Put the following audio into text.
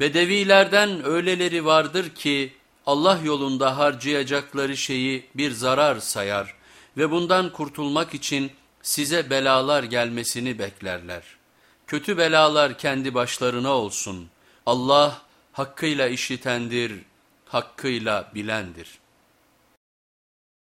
Bedevilerden öyleleri vardır ki Allah yolunda harcayacakları şeyi bir zarar sayar ve bundan kurtulmak için size belalar gelmesini beklerler. Kötü belalar kendi başlarına olsun. Allah hakkıyla işitendir, hakkıyla bilendir.